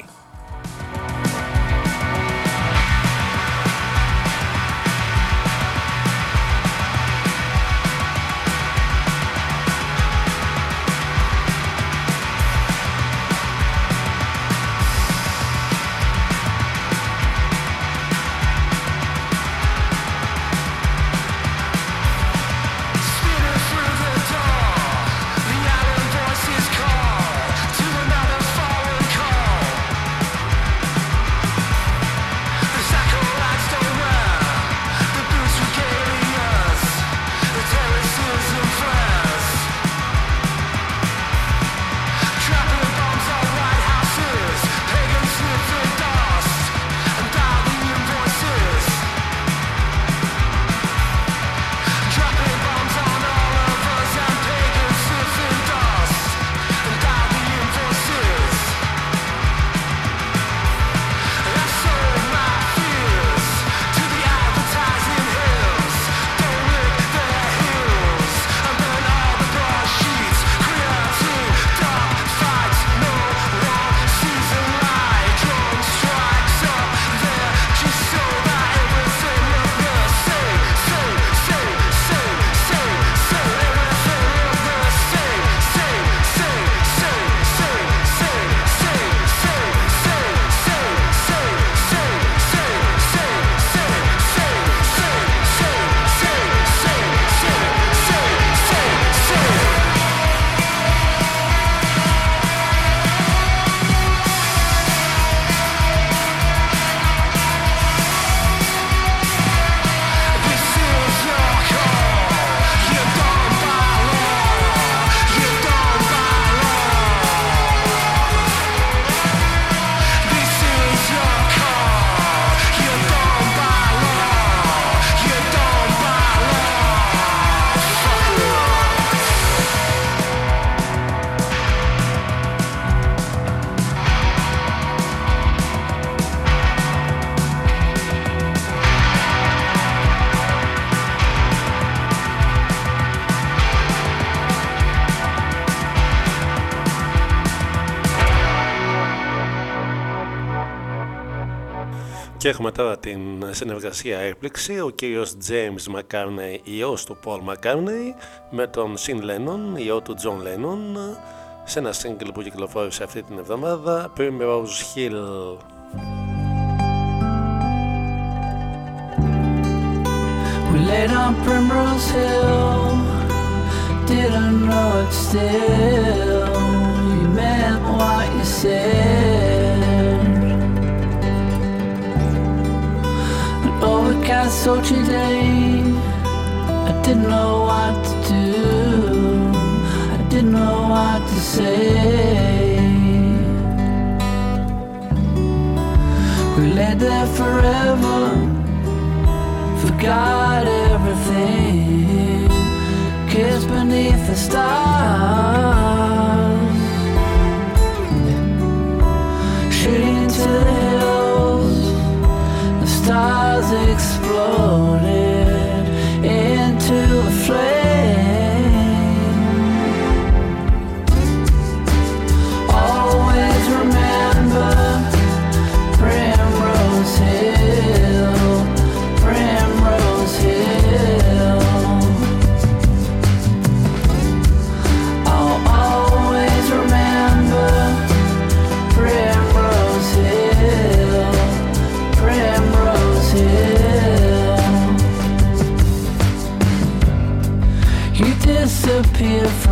Έχουμε τώρα την συνεργασία έκπληξη. Ο κύριος James McCartney, ιός του Paul McCartney, με τον Sin Lennon, ιό του John Lennon, σε ένα single που κυκλοφόρησε αυτή την εβδομάδα, Primrose Hill. We laid on Primrose Hill, didn't know it still. You meant what you said. Overcast sultry day, I didn't know what to do. I didn't know what to say. We lay there forever forgot everything. Kissed beneath the stars, shooting to the hills. The stars alone. Disappear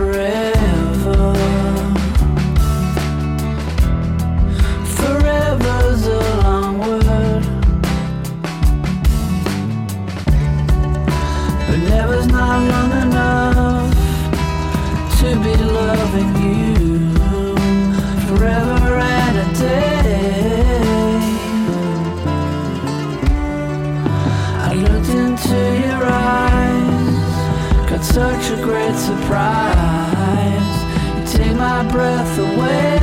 surprise. You take my breath away.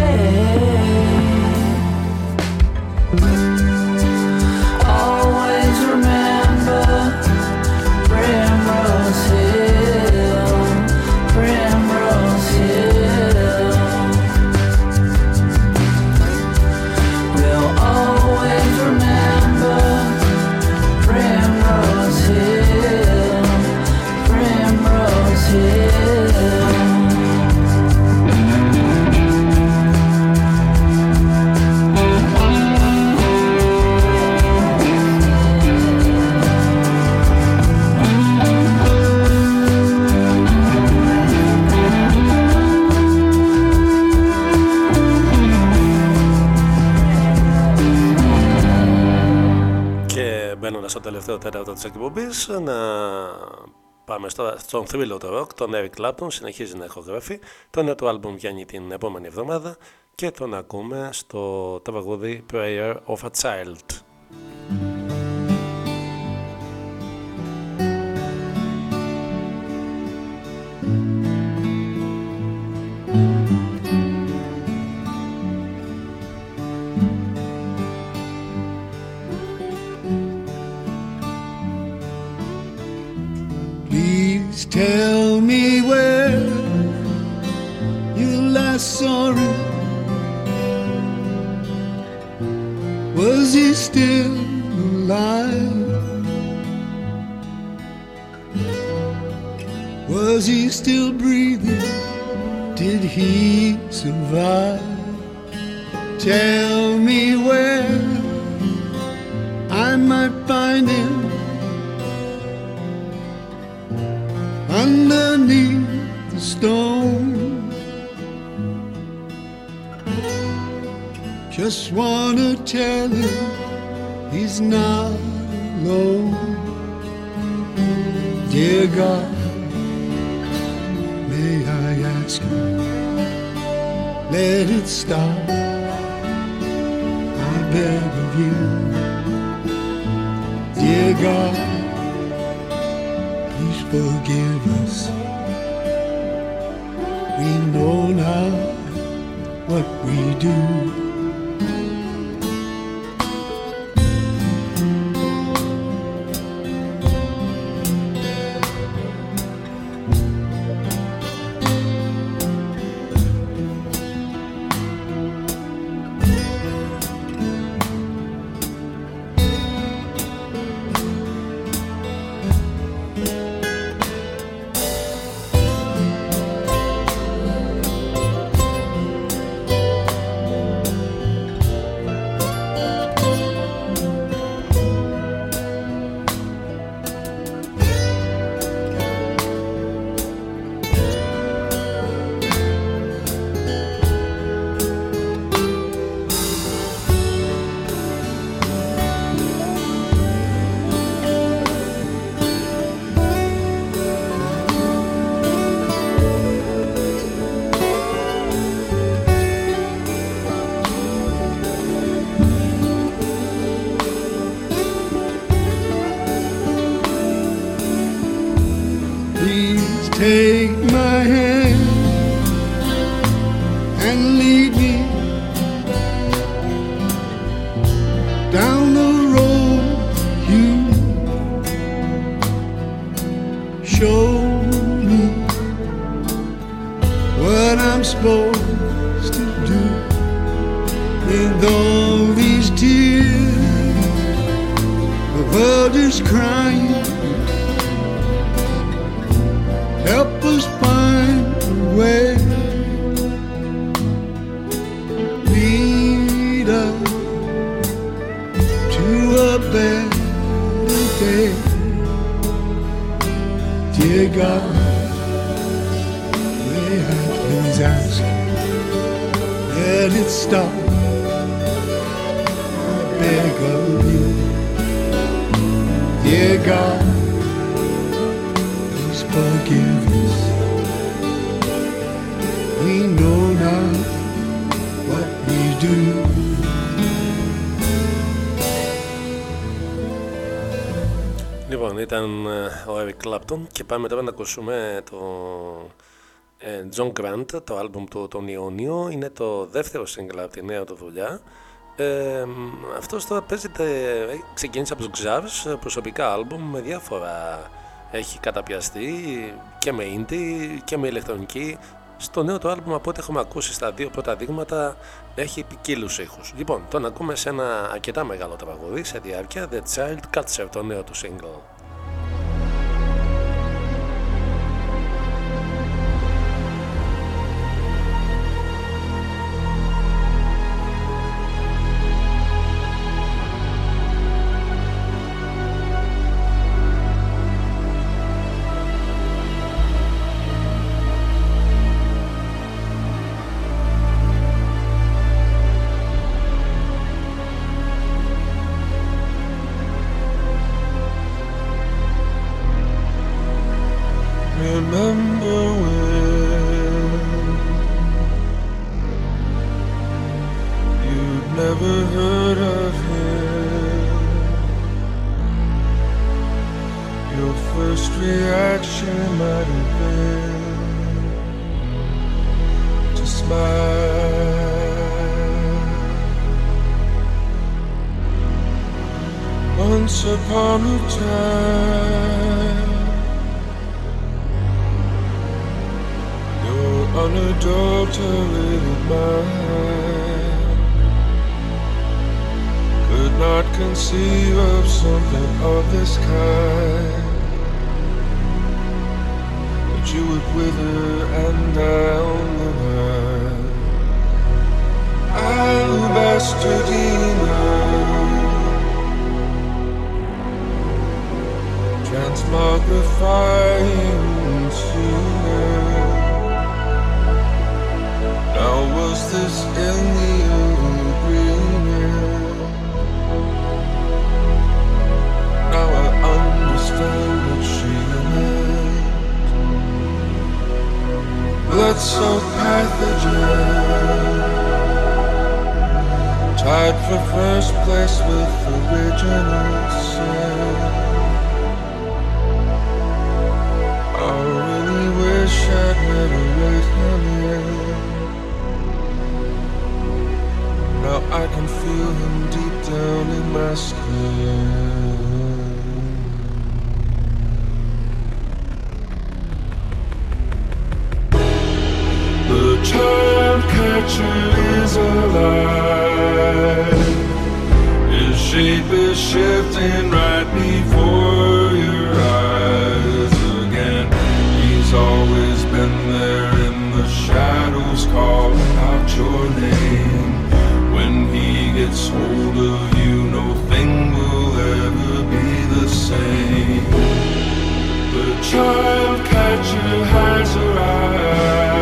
Τέταρτο της εκπομπής να πάμε στο, στον θρύλο το rock, τον Eric Clapton, συνεχίζει να ηχογράφει, το νέο του άλμπουμ βγαίνει την επόμενη εβδομάδα και τον ακούμε στο τραγούδι Prayer of a Child. Him. Was he still alive? Was he still breathing? Did he survive? Tell me where I might find him underneath the stone. Just wanna tell him he's not alone. Dear God, may I ask you, let it stop. I beg of you, dear God please forgive us. We know now what we do. Show me what I'm supposed to do with all these tears. The world is crying. God, may I please ask, let it stop. I beg of you. Dear God, ήταν ε, ο Eric Clapton και πάμε τώρα να ακούσουμε το ε, John Grant, το άλμπουμ του τον Ιόνιο. Είναι το δεύτερο single από τη νέα του δουλειά. Ε, αυτός τώρα παίζεται, ε, ξεκίνησε από τους Xavs, προσωπικά άλμπουμ με διάφορα έχει καταπιαστεί και με indie και με ηλεκτρονική. Στο νέο το άλμπουμ από ό,τι έχουμε ακούσει στα δύο πρώτα δείγματα έχει ποικίλους ήχους. Λοιπόν, τον ακούμε σε ένα αρκετά μεγάλο τραγούδι σε διάρκεια The Child Catcher, το νέο του single. The child catcher is alive. His shape is shifting Child catcher has arrived,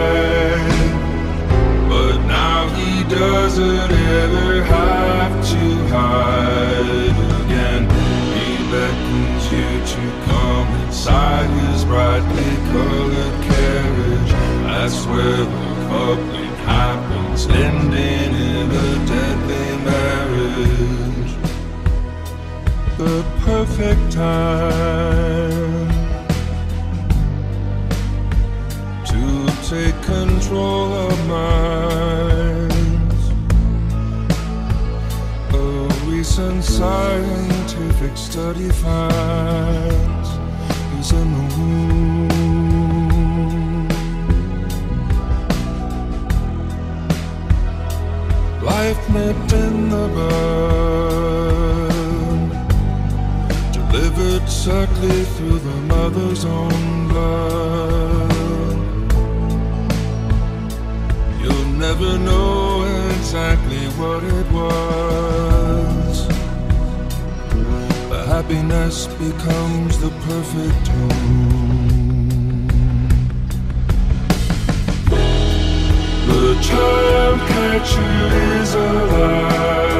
but now he doesn't ever have to hide again. He beckons you to come inside his brightly colored carriage. That's where the coupling happens, ending in a deadly marriage. The perfect time scientific study finds is in the womb. Life nipped in the bud, delivered subtly through the mother's own blood. You'll never know exactly what it was. Happiness becomes the perfect home. The child catcher is alive.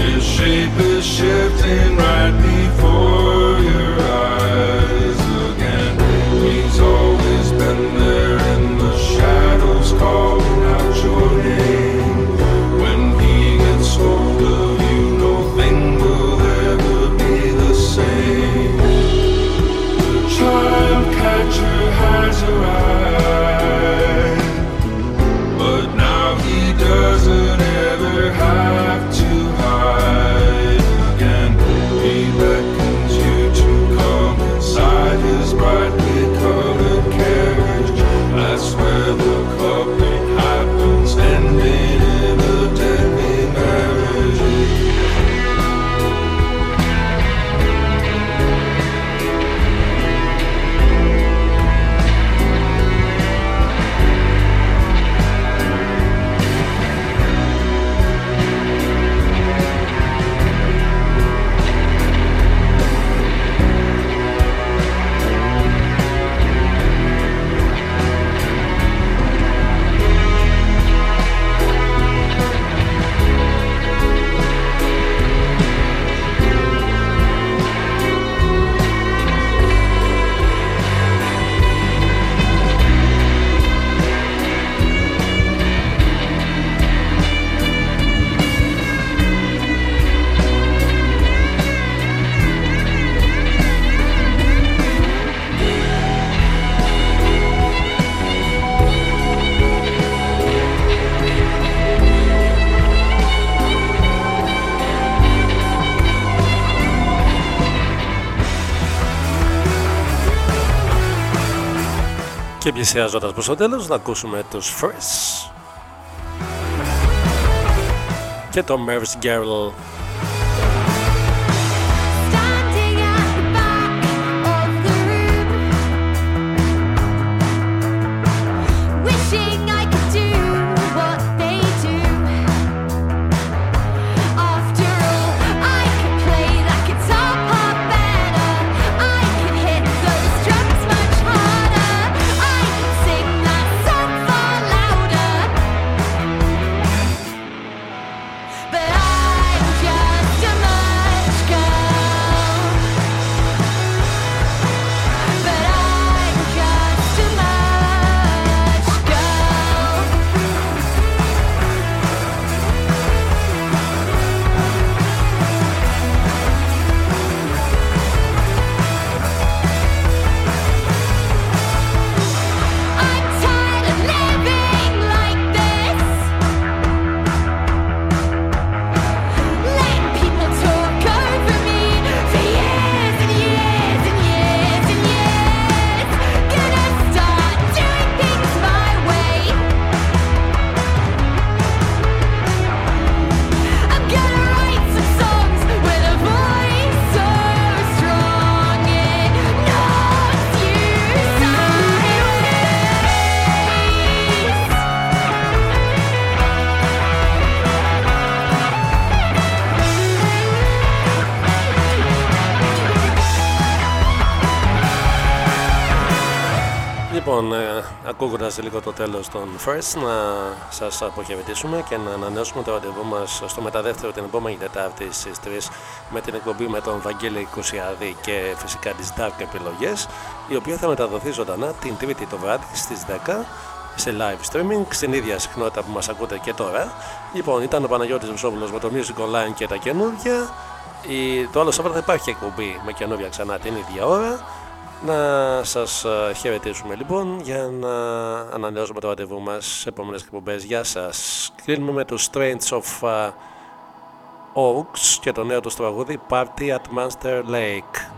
His shape is shifting right before your eyes again. He's always been there in the shadows, calling out your name. around Και πλησιάζοντας προς το τέλος να ακούσουμε τους Fresh και το Merv's Girl. Λοιπόν, ε, ακούγοντας λίγο το τέλος των First, να σας αποχαιρετήσουμε και να ανανεώσουμε το ραντεβού μας στο μεταδεύτερο την επόμενη Τετάρτη στις 3 με την εκπομπή με τον Βαγγέλη Κουσιάδη και φυσικά τις Dark επιλογές, η οποία θα μεταδοθεί ζωντανά την Τρίτη το βράδυ στις 10 σε live streaming, στην ίδια συχνότητα που μας ακούτε και τώρα. Λοιπόν, ήταν ο Παναγιώτης Βουσόπουλος με το Music Online και τα καινούργια. Η, το άλλο Σάββατο θα υπάρχει εκπομπή με καινούργια ξανά την ίδια ώρα. Να σας ε, χαιρετήσουμε λοιπόν για να ανανεώσουμε το ραντεβού μας σε επόμενες εκπομπές. Γεια σας. Κλείνουμε με τους Strange of ε, Oaks και το νέο τους τραγούδι Party at Monster Lake.